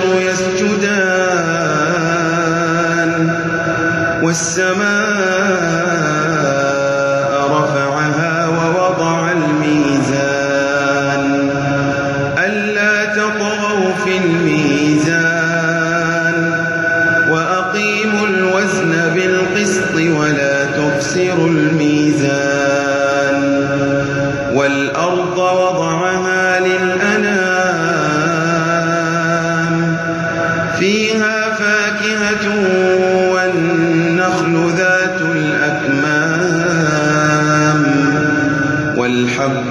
والشجر يسجدان والسماء رفعها ووضع الميزان ألا تطغوا في الميزان وأقيموا الوزن بالقسط ولا تفسروا الميزان والأرض وضعها للأنفس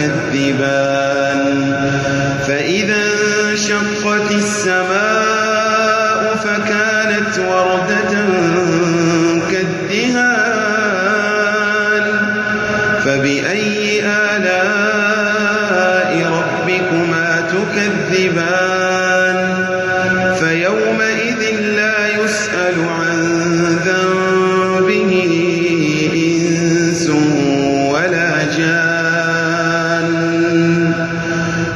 كذبا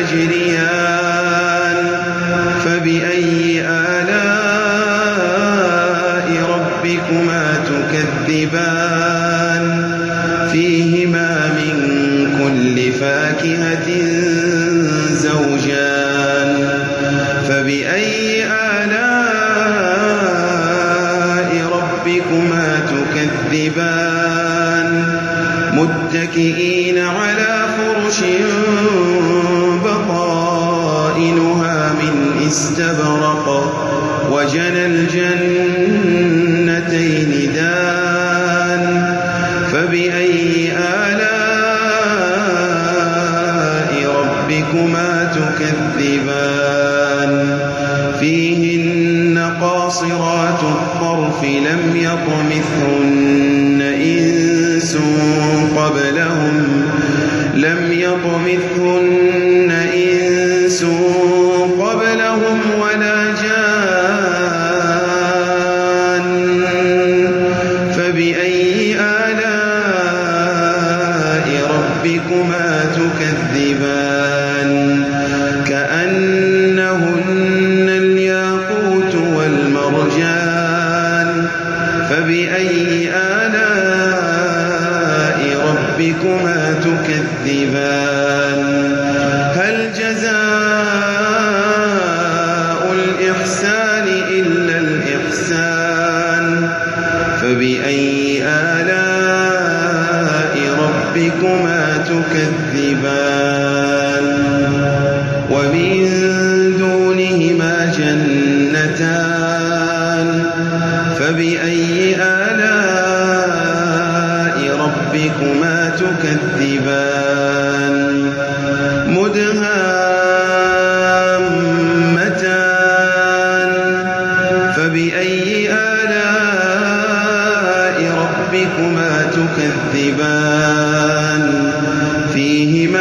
تجريان فبأي آلاء ربكما تكذبان؟ فيهما من كل فاكهة زوجان. فبأي آلاء ربكما تكذبان؟ متكئين على فرش استبرق وجنى الجنتين دان فبأي آلاء ربكما تكذبان؟ فيهن قاصرات الطرف لم يطمثهن إنس قبلهم لم يطمثهن تكذبان ومن دونهما جنتان. فبأي آلاء ربكما تكذبان؟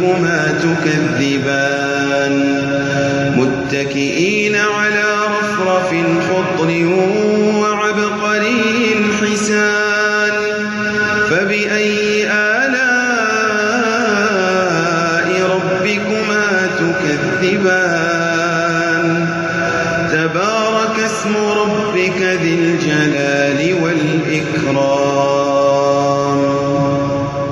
ربكما تكذبان. متكئين على رفرف خطر وعبقري حسان. فبأي آلاء ربكما تكذبان؟ تبارك اسم ربك ذي الجلال والإكرام.